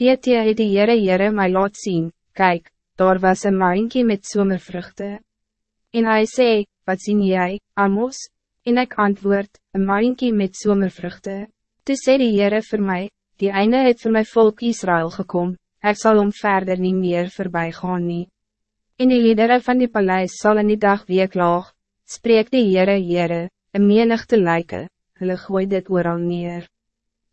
Dit het die Heere Heere my laat zien, kijk, daar was een maankie met zomervruchten. En hij zei, wat zien jij, Amos? En ik antwoord, een maankie met zomervruchten. Toe sê die Heere vir my, die einde het vir my volk Israël gekom, ek sal om verder niet meer voorbij gaan nie. En die liedere van die paleis zal in die dag week laag, spreek die Heere Heere, een menigte lijken, hulle gooi dit ooral neer.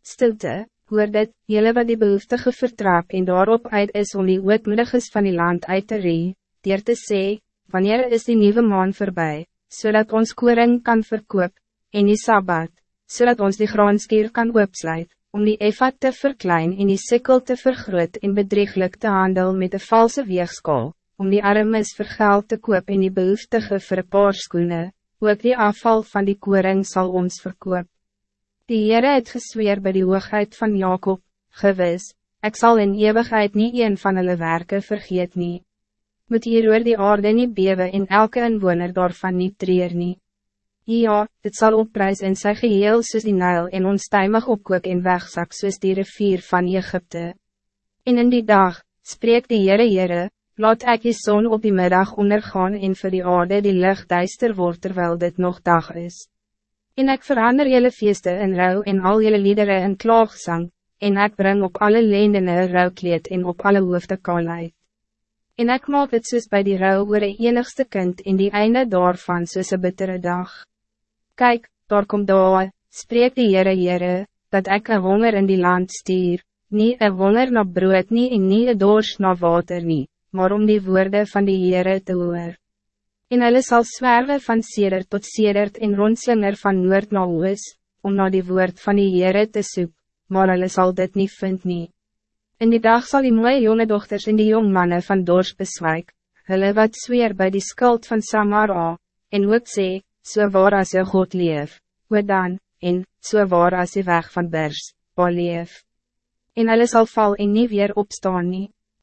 Stilte, hoor dit, jylle wat die behoeftige vertrap en daarop uit is om die ootmoediges van die land uit te ree, dier te sê, wanneer is die nieuwe maan voorbij, zodat ons koring kan verkoop, en die Sabbat, zodat ons die graanskier kan oopsluit, om die efat te verklein en die sikkel te vergroot en bedrieglik te handel met de valse weegskaal, om die armes vir geld te koop en die behoeftige vir paar skoene, ook die afval van die koring zal ons verkoop. Die Heere het gesweer bij die hoogheid van Jacob, gewis, ik zal in eeuwigheid niet een van hulle werken vergeet nie. Moet hier oor die aarde niet bewe en elke inwoner daarvan niet treer nie. Ja, dit zal opprijs in sy geheel soos die Nijl en onstuimig opkook en wegzak soos die rivier van Egypte. En in die dag, spreek die Heere Heere, laat ek die zon op die middag ondergaan en vir die aarde die licht duister word terwijl dit nog dag is. En ik verander jullie feesten in rouw en al jullie liederen in klaagzang, en ik breng op alle leendene rouwkleed en op alle hoofde kaalheid. En ik maak het soos bij die rouw oor een enigste kind in die einde daarvan soos een bittere dag. Kijk, daar komt daar, spreek die Heere Heere, dat ik een honger in die land stier, niet een honger naar brood nie en nie een dorst naar water nie, maar om die woorden van die Heere te hoor en hulle sal zwerven van sedert tot sedert en rondslinger van noord na oos, om naar die woord van die Heere te soek, maar hulle sal dit niet vind nie. In die dag zal die mooie jonge dochters en die jong mannen van Dors beswijk, hulle wat zweer bij die skuld van Samara, en ook sê, so waar as jy God leef, hoe dan, en, so waar as jy weg van Bers, waar leef. En hulle sal val en nie weer opstaan nie.